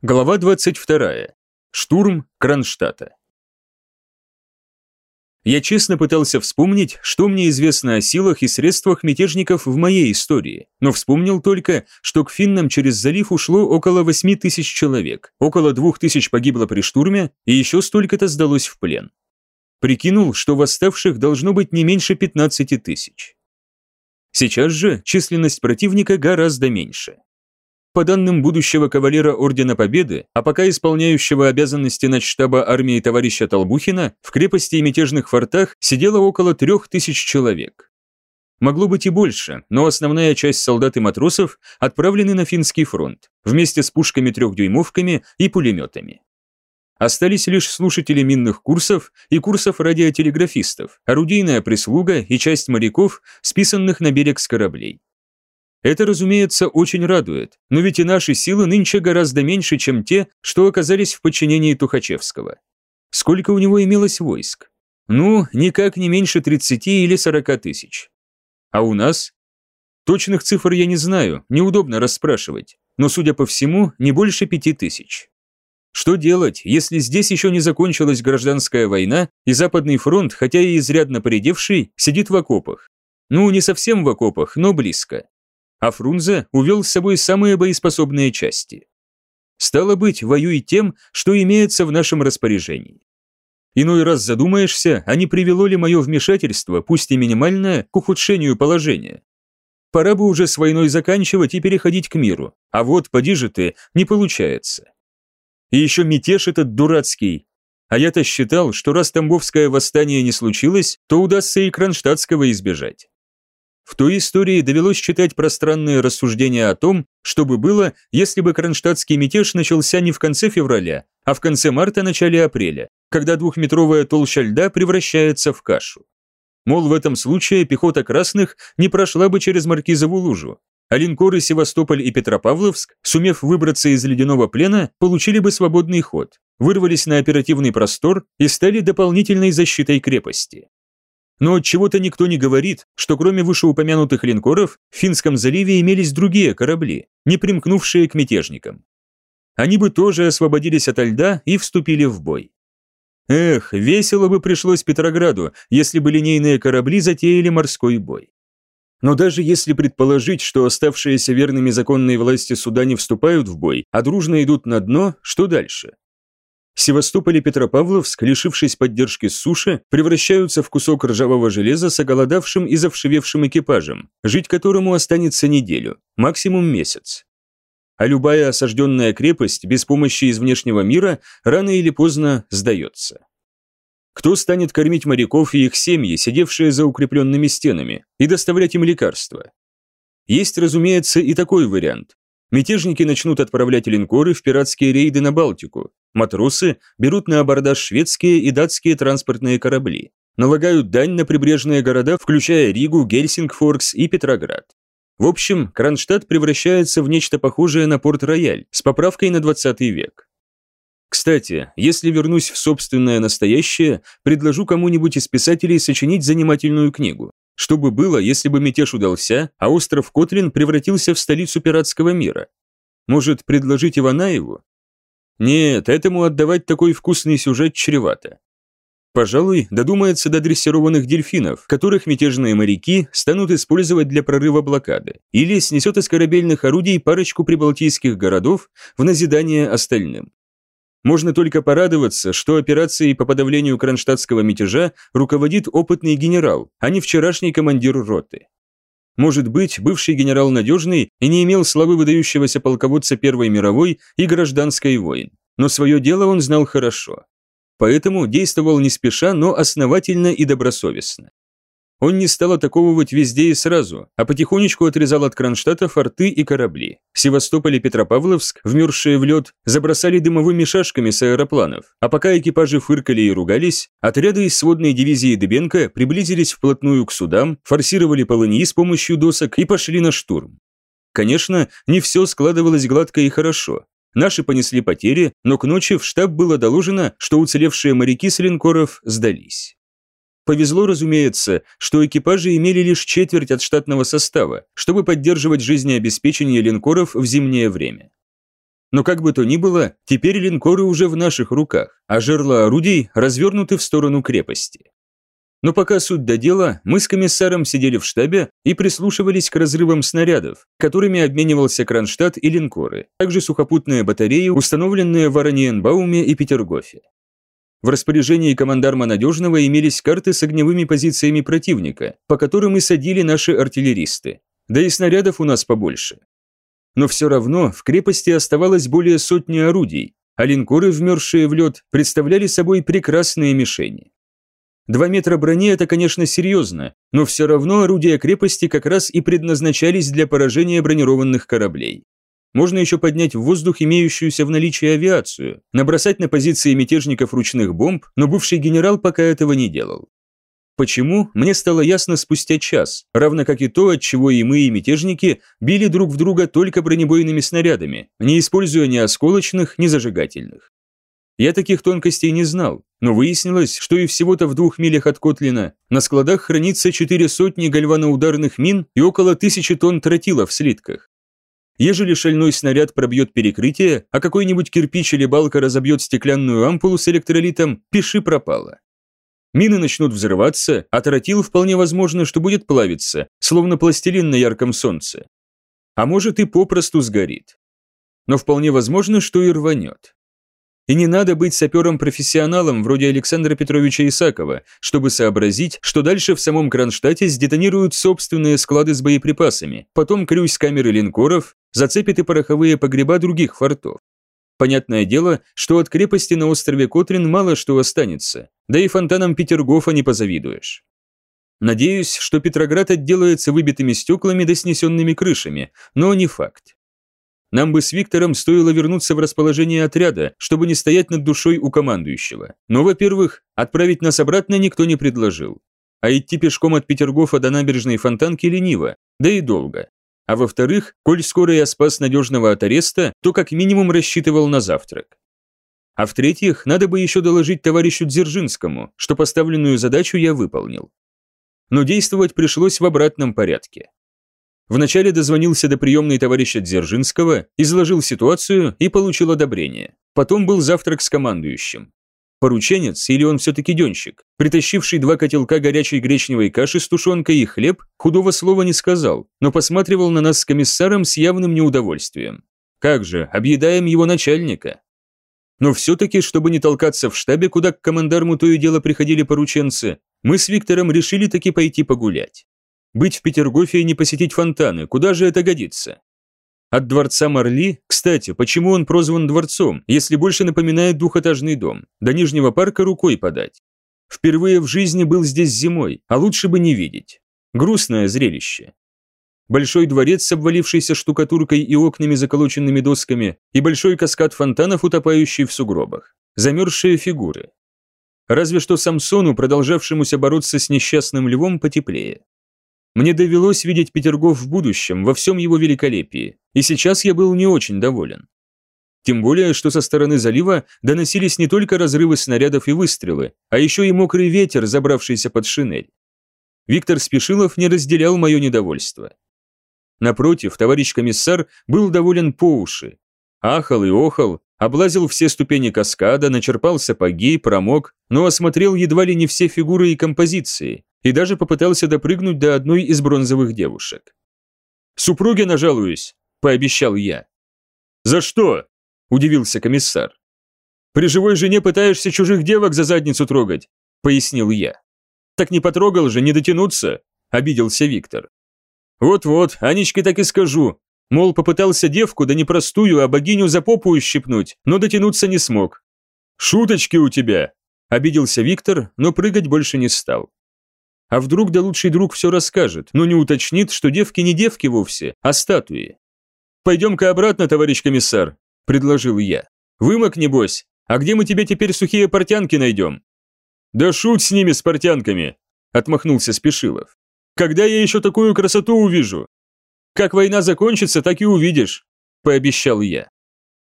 Глава 22. Штурм Кронштадта. Я честно пытался вспомнить, что мне известно о силах и средствах мятежников в моей истории, но вспомнил только, что к финнам через залив ушло около 8 тысяч человек, около 2 тысяч погибло при штурме и еще столько-то сдалось в плен. Прикинул, что восставших должно быть не меньше 15 тысяч. Сейчас же численность противника гораздо меньше. По данным будущего кавалера Ордена Победы, а пока исполняющего обязанности начштаба армии товарища Толбухина, в крепости и мятежных фортах сидело около трех тысяч человек. Могло быть и больше, но основная часть солдат и матросов отправлены на финский фронт, вместе с пушками-трехдюймовками и пулеметами. Остались лишь слушатели минных курсов и курсов радиотелеграфистов, орудийная прислуга и часть моряков, списанных на берег с кораблей. Это, разумеется, очень радует, но ведь и наши силы нынче гораздо меньше, чем те, что оказались в подчинении Тухачевского. Сколько у него имелось войск? Ну, никак не меньше 30 или 40 тысяч. А у нас? Точных цифр я не знаю, неудобно расспрашивать, но, судя по всему, не больше 5 тысяч. Что делать, если здесь еще не закончилась гражданская война, и Западный фронт, хотя и изрядно поредевший, сидит в окопах? Ну, не совсем в окопах, но близко а Фрунзе увел с собой самые боеспособные части. Стало быть, воюй тем, что имеется в нашем распоряжении. Иной раз задумаешься, а не привело ли мое вмешательство, пусть и минимальное, к ухудшению положения. Пора бы уже с войной заканчивать и переходить к миру, а вот, поди же ты, не получается. И еще мятеж этот дурацкий. А я-то считал, что раз Тамбовское восстание не случилось, то удастся и Кронштадтского избежать. В той истории довелось читать пространные рассуждения о том, что бы было, если бы кронштадтский мятеж начался не в конце февраля, а в конце марта-начале апреля, когда двухметровая толща льда превращается в кашу. Мол, в этом случае пехота красных не прошла бы через Маркизову лужу, а линкоры Севастополь и Петропавловск, сумев выбраться из ледяного плена, получили бы свободный ход, вырвались на оперативный простор и стали дополнительной защитой крепости. Но от чего-то никто не говорит, что кроме вышеупомянутых линкоров в Финском заливе имелись другие корабли, не примкнувшие к мятежникам. Они бы тоже освободились от льда и вступили в бой. Эх, весело бы пришлось Петрограду, если бы линейные корабли затеяли морской бой. Но даже если предположить, что оставшиеся верными законной власти суда не вступают в бой, а дружно идут на дно, что дальше? Севастополь и Петропавловск, лишившись поддержки суши, превращаются в кусок ржавого железа с оголодавшим и завшивевшим экипажем, жить которому останется неделю, максимум месяц. А любая осажденная крепость без помощи из внешнего мира рано или поздно сдается. Кто станет кормить моряков и их семьи, сидевшие за укрепленными стенами, и доставлять им лекарства? Есть, разумеется, и такой вариант. Мятежники начнут отправлять линкоры в пиратские рейды на Балтику. Матросы берут на абордаж шведские и датские транспортные корабли. Налагают дань на прибрежные города, включая Ригу, Гельсингфоркс и Петроград. В общем, Кронштадт превращается в нечто похожее на Порт-Рояль с поправкой на 20 век. Кстати, если вернусь в собственное настоящее, предложу кому-нибудь из писателей сочинить занимательную книгу. Что бы было, если бы мятеж удался, а остров Котлин превратился в столицу пиратского мира? Может, предложить Иванаеву? Нет, этому отдавать такой вкусный сюжет чревато. Пожалуй, додумается до дрессированных дельфинов, которых мятежные моряки станут использовать для прорыва блокады, или снесет из корабельных орудий парочку прибалтийских городов в назидание остальным. Можно только порадоваться, что операцией по подавлению кронштадтского мятежа руководит опытный генерал, а не вчерашний командир роты. Может быть, бывший генерал надежный и не имел славы выдающегося полководца Первой мировой и гражданской войн, но свое дело он знал хорошо. Поэтому действовал не спеша, но основательно и добросовестно. Он не стал атаковывать везде и сразу, а потихонечку отрезал от Кронштадта форты и корабли. Севастополь и Петропавловск, вмерзшие в лед, забросали дымовыми шашками с аэропланов, а пока экипажи фыркали и ругались, отряды из сводной дивизии Дебенко приблизились вплотную к судам, форсировали полыньи с помощью досок и пошли на штурм. Конечно, не все складывалось гладко и хорошо. Наши понесли потери, но к ночи в штаб было доложено, что уцелевшие моряки с линкоров сдались. Повезло, разумеется, что экипажи имели лишь четверть от штатного состава, чтобы поддерживать жизнеобеспечение линкоров в зимнее время. Но как бы то ни было, теперь линкоры уже в наших руках, а жерла орудий развернуты в сторону крепости. Но пока суть до дела, мы с комиссаром сидели в штабе и прислушивались к разрывам снарядов, которыми обменивался Кронштадт и линкоры, также сухопутные батареи, установленные в Ораниенбауме и Петергофе. В распоряжении командарма Надежного имелись карты с огневыми позициями противника, по которым и садили наши артиллеристы. Да и снарядов у нас побольше. Но все равно в крепости оставалось более сотни орудий, а линкоры, вмерзшие в лед, представляли собой прекрасные мишени. Два метра брони – это, конечно, серьезно, но все равно орудия крепости как раз и предназначались для поражения бронированных кораблей. Можно еще поднять в воздух имеющуюся в наличии авиацию, набросать на позиции мятежников ручных бомб, но бывший генерал пока этого не делал. Почему, мне стало ясно спустя час, равно как и то, от чего и мы, и мятежники били друг в друга только бронебойными снарядами, не используя ни осколочных, ни зажигательных. Я таких тонкостей не знал, но выяснилось, что и всего-то в двух милях от Котлина на складах хранится четыре сотни гальваноударных мин и около тысячи тонн тротила в слитках. Ежели шальной снаряд пробьет перекрытие, а какой-нибудь кирпич или балка разобьет стеклянную ампулу с электролитом, пиши пропало. Мины начнут взрываться, а тротил вполне возможно, что будет плавиться, словно пластилин на ярком солнце. А может и попросту сгорит. Но вполне возможно, что и рванет. И не надо быть сапером-профессионалом вроде Александра Петровича Исакова, чтобы сообразить, что дальше в самом Кронштадте сдетонируют собственные склады с боеприпасами, потом крюсь камеры линкоров, зацепит и пороховые погреба других фортов. Понятное дело, что от крепости на острове Котрин мало что останется, да и фонтанам Петергофа не позавидуешь. Надеюсь, что Петроград отделается выбитыми стеклами да снесенными крышами, но не факт. Нам бы с Виктором стоило вернуться в расположение отряда, чтобы не стоять над душой у командующего. Но, во-первых, отправить нас обратно никто не предложил. А идти пешком от Петергофа до набережной Фонтанки лениво, да и долго. А во-вторых, коль скоро я спас надежного от ареста, то как минимум рассчитывал на завтрак. А в-третьих, надо бы еще доложить товарищу Дзержинскому, что поставленную задачу я выполнил. Но действовать пришлось в обратном порядке. Вначале дозвонился до приемной товарища Дзержинского, изложил ситуацию и получил одобрение. Потом был завтрак с командующим. Порученец, или он все-таки денщик, притащивший два котелка горячей гречневой каши с тушенкой и хлеб, худого слова не сказал, но посматривал на нас с комиссаром с явным неудовольствием. Как же, объедаем его начальника. Но все-таки, чтобы не толкаться в штабе, куда к командарму то и дело приходили порученцы, мы с Виктором решили таки пойти погулять. Быть в Петергофе и не посетить фонтаны, куда же это годится? От дворца Марли, кстати, почему он прозван дворцом, если больше напоминает двухэтажный дом, до Нижнего парка рукой подать? Впервые в жизни был здесь зимой, а лучше бы не видеть. Грустное зрелище. Большой дворец с обвалившейся штукатуркой и окнами, заколоченными досками, и большой каскад фонтанов, утопающий в сугробах. Замерзшие фигуры. Разве что Самсону, продолжавшемуся бороться с несчастным львом, потеплее. Мне довелось видеть Петергоф в будущем, во всем его великолепии, и сейчас я был не очень доволен. Тем более, что со стороны залива доносились не только разрывы снарядов и выстрелы, а еще и мокрый ветер, забравшийся под шинель. Виктор Спешилов не разделял мое недовольство. Напротив, товарищ комиссар был доволен по уши. Ахал и охал, облазил все ступени каскада, начерпал сапоги, промок, но осмотрел едва ли не все фигуры и композиции, и даже попытался допрыгнуть до одной из бронзовых девушек. «Супруге нажалуюсь», – пообещал я. «За что?» – удивился комиссар. «При живой жене пытаешься чужих девок за задницу трогать», – пояснил я. «Так не потрогал же, не дотянуться», – обиделся Виктор. «Вот-вот, Анечке так и скажу. Мол, попытался девку, да не простую, а богиню за попу ущипнуть, но дотянуться не смог». «Шуточки у тебя», – обиделся Виктор, но прыгать больше не стал. А вдруг да лучший друг все расскажет, но не уточнит, что девки не девки вовсе, а статуи. «Пойдем-ка обратно, товарищ комиссар», – предложил я. «Вымок, небось? А где мы тебе теперь сухие портянки найдем?» «Да шут с ними, с портянками», – отмахнулся Спешилов. «Когда я еще такую красоту увижу?» «Как война закончится, так и увидишь», – пообещал я.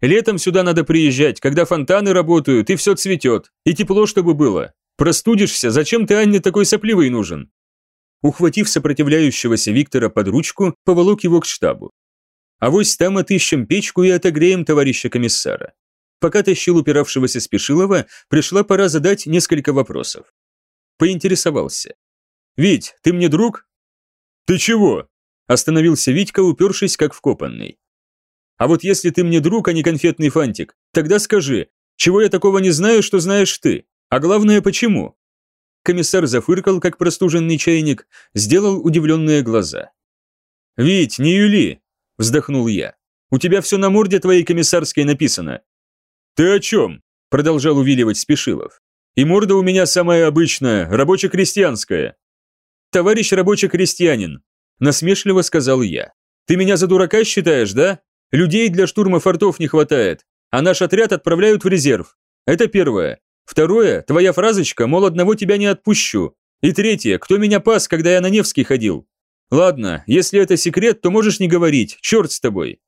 «Летом сюда надо приезжать, когда фонтаны работают и все цветет, и тепло чтобы было. Простудишься, зачем ты Анне такой сопливый нужен?» Ухватив сопротивляющегося Виктора под ручку, поволок его к штабу. А вось там отыщем печку и отогреем товарища комиссара. Пока тащил упиравшегося Спешилова, пришла пора задать несколько вопросов. Поинтересовался. «Вить, ты мне друг?» «Ты чего?» Остановился Витька, упершись как вкопанный. «А вот если ты мне друг, а не конфетный фантик, тогда скажи, чего я такого не знаю, что знаешь ты? А главное, почему?» Комиссар зафыркал, как простуженный чайник, сделал удивленные глаза. «Вить, не юли!» – вздохнул я. «У тебя все на морде твоей комиссарской написано». «Ты о чем?» – продолжал увиливать Спешилов. «И морда у меня самая обычная, рабоче-крестьянская». «Товарищ рабочий-крестьянин», – насмешливо сказал я. «Ты меня за дурака считаешь, да? Людей для штурма фортов не хватает, а наш отряд отправляют в резерв. Это первое. Второе, твоя фразочка, мол, одного тебя не отпущу. И третье, кто меня пас, когда я на Невский ходил? Ладно, если это секрет, то можешь не говорить, черт с тобой.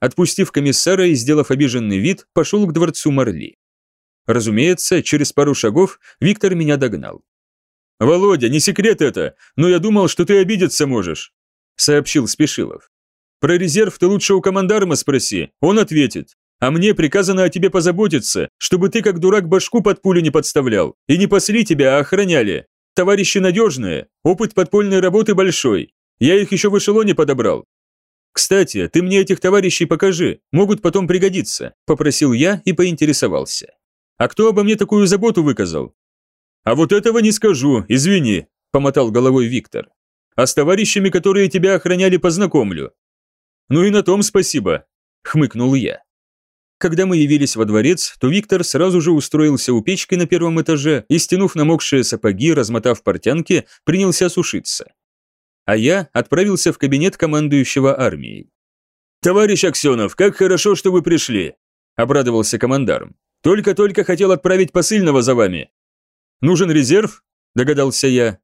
Отпустив комиссара и сделав обиженный вид, пошел к дворцу Марли. Разумеется, через пару шагов Виктор меня догнал. «Володя, не секрет это, но я думал, что ты обидеться можешь», сообщил Спешилов. «Про резерв ты лучше у командарма спроси, он ответит. А мне приказано о тебе позаботиться, чтобы ты как дурак башку под пулю не подставлял. И не пасли тебя, а охраняли. Товарищи надежные, опыт подпольной работы большой. Я их еще в эшелоне подобрал. Кстати, ты мне этих товарищей покажи, могут потом пригодиться, попросил я и поинтересовался. А кто обо мне такую заботу выказал? А вот этого не скажу, извини, помотал головой Виктор. А с товарищами, которые тебя охраняли, познакомлю. Ну и на том спасибо, хмыкнул я. Когда мы явились во дворец, то Виктор сразу же устроился у печки на первом этаже и, стянув намокшие сапоги, размотав портянки, принялся сушиться. А я отправился в кабинет командующего армией. «Товарищ Аксенов, как хорошо, что вы пришли!» – обрадовался командарм. «Только-только хотел отправить посыльного за вами». «Нужен резерв?» – догадался я.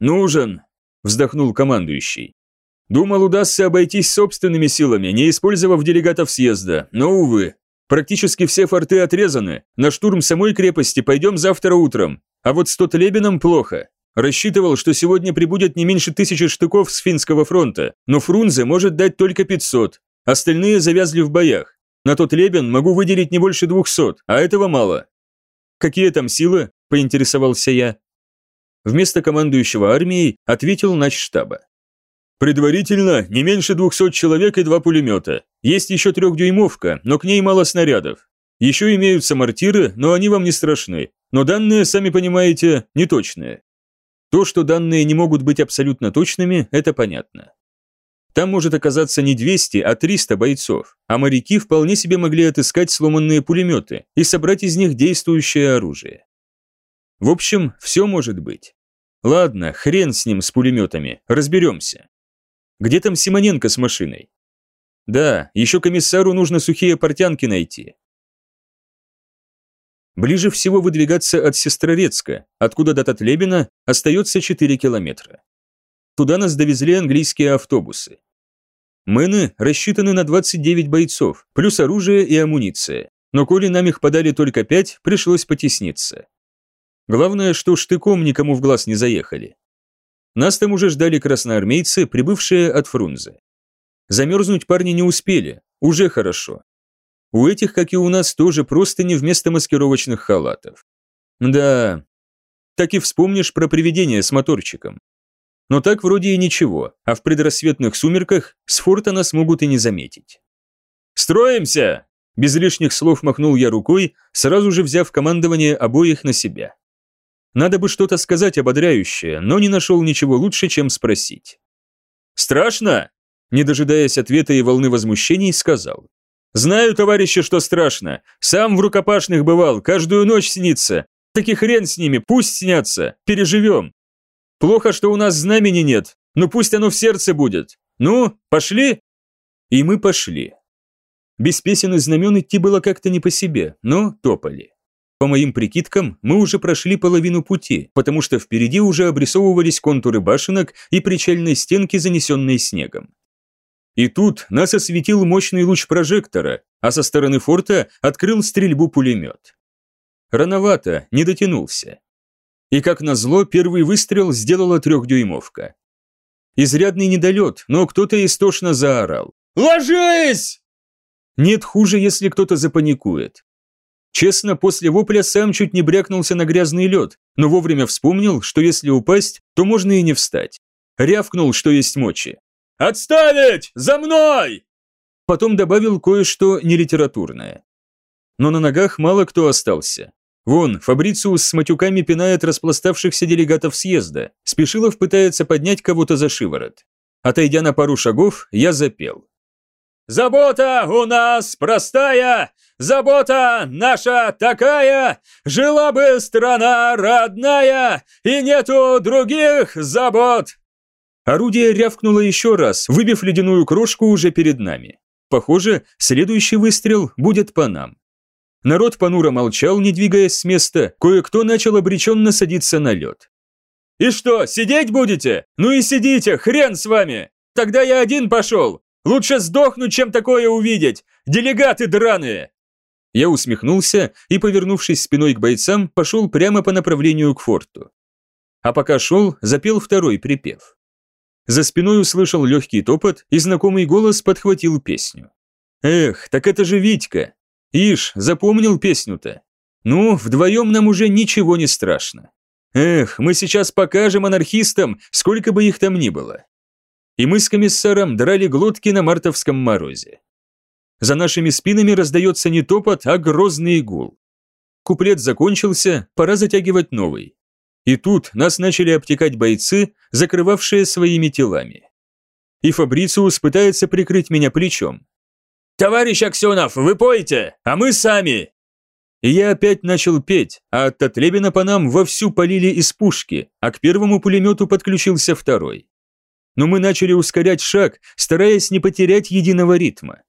«Нужен», – вздохнул командующий. Думал, удастся обойтись собственными силами, не использовав делегатов съезда, но, увы. Практически все форты отрезаны, на штурм самой крепости пойдем завтра утром, а вот с Тотлебином плохо. Рассчитывал, что сегодня прибудет не меньше тысячи штыков с финского фронта, но Фрунзе может дать только 500, остальные завязли в боях. На тот Лебен могу выделить не больше 200, а этого мало. Какие там силы? поинтересовался я. Вместо командующего армией ответил начштаба. Предварительно не меньше 200 человек и два пулемета. Есть еще трехдюймовка, но к ней мало снарядов. Еще имеются мортиры, но они вам не страшны. Но данные, сами понимаете, не точные. То, что данные не могут быть абсолютно точными, это понятно. Там может оказаться не 200, а 300 бойцов, а моряки вполне себе могли отыскать сломанные пулеметы и собрать из них действующее оружие. В общем, все может быть. Ладно, хрен с ним, с пулеметами, разберемся. Где там Симоненко с машиной? Да, еще комиссару нужно сухие портянки найти. Ближе всего выдвигаться от Сестрорецка, откуда до Татлебина остается 4 километра. Туда нас довезли английские автобусы. Мэны рассчитаны на 29 бойцов, плюс оружие и амуниция, но коли нам их подали только 5, пришлось потесниться. Главное, что штыком никому в глаз не заехали. Нас там уже ждали красноармейцы, прибывшие от Фрунзе. Замерзнуть парни не успели, уже хорошо. У этих, как и у нас, тоже просто не вместо маскировочных халатов. Да, так и вспомнишь про привидение с моторчиком. Но так вроде и ничего, а в предрассветных сумерках с форта нас могут и не заметить. «Строимся!» Без лишних слов махнул я рукой, сразу же взяв командование обоих на себя. Надо бы что-то сказать ободряющее, но не нашел ничего лучше, чем спросить. «Страшно?» Не дожидаясь ответа и волны возмущений, сказал. «Знаю, товарищи, что страшно. Сам в рукопашных бывал, каждую ночь снится. Так и хрен с ними, пусть снятся, переживем. Плохо, что у нас знамени нет, но пусть оно в сердце будет. Ну, пошли?» И мы пошли. Без песен и знамен идти было как-то не по себе, но топали. По моим прикидкам, мы уже прошли половину пути, потому что впереди уже обрисовывались контуры башенок и причальной стенки, занесенной снегом. И тут нас осветил мощный луч прожектора, а со стороны форта открыл стрельбу пулемет. Рановато, не дотянулся. И как назло, первый выстрел сделала трехдюймовка. Изрядный недолет, но кто-то истошно заорал. Ложись!» Нет хуже, если кто-то запаникует. Честно, после вопля сам чуть не брякнулся на грязный лед, но вовремя вспомнил, что если упасть, то можно и не встать. Рявкнул, что есть мочи. «Отставить! За мной!» Потом добавил кое-что нелитературное. Но на ногах мало кто остался. Вон, Фабрициус с матюками пинает распластавшихся делегатов съезда. Спешилов пытается поднять кого-то за шиворот. Отойдя на пару шагов, я запел. «Забота у нас простая, забота наша такая, жила бы страна родная, и нету других забот!» Орудие рявкнуло еще раз, выбив ледяную крошку уже перед нами. Похоже, следующий выстрел будет по нам. Народ понуро молчал, не двигаясь с места, кое-кто начал обреченно садиться на лед. «И что, сидеть будете? Ну и сидите, хрен с вами! Тогда я один пошел! Лучше сдохнуть, чем такое увидеть! Делегаты драные!» Я усмехнулся и, повернувшись спиной к бойцам, пошел прямо по направлению к форту. А пока шел, запел второй припев. За спиной услышал легкий топот, и знакомый голос подхватил песню. «Эх, так это же Витька! Ишь, запомнил песню-то. Ну, вдвоем нам уже ничего не страшно. Эх, мы сейчас покажем анархистам, сколько бы их там ни было. И мы с комиссаром драли глотки на мартовском морозе. За нашими спинами раздается не топот, а грозный гул. Куплет закончился, пора затягивать новый. И тут нас начали обтекать бойцы, закрывавшие своими телами. И Фабрициус пытается прикрыть меня плечом, «Товарищ Аксенов, вы поете, а мы сами!» И я опять начал петь, а от Татлебина по нам вовсю полили из пушки, а к первому пулемету подключился второй. Но мы начали ускорять шаг, стараясь не потерять единого ритма.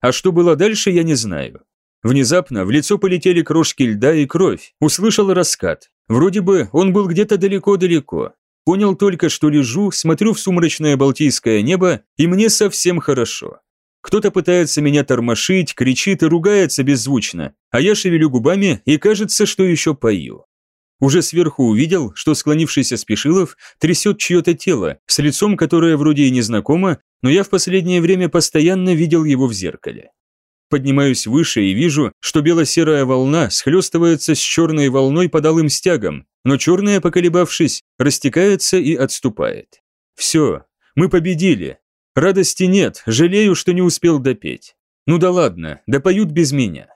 А что было дальше, я не знаю. Внезапно в лицо полетели крошки льда и кровь, услышал раскат. Вроде бы он был где-то далеко-далеко. Понял только, что лежу, смотрю в сумрачное балтийское небо, и мне совсем хорошо. Кто-то пытается меня тормошить, кричит и ругается беззвучно, а я шевелю губами и кажется, что еще пою. Уже сверху увидел, что склонившийся Спешилов трясет чье-то тело, с лицом, которое вроде и незнакомо, но я в последнее время постоянно видел его в зеркале. Поднимаюсь выше и вижу, что бело-серая волна схлестывается с черной волной под алым стягом, но черная, поколебавшись, растекается и отступает. Все, мы победили, Радости нет, жалею, что не успел допеть. Ну да ладно, допоют без меня.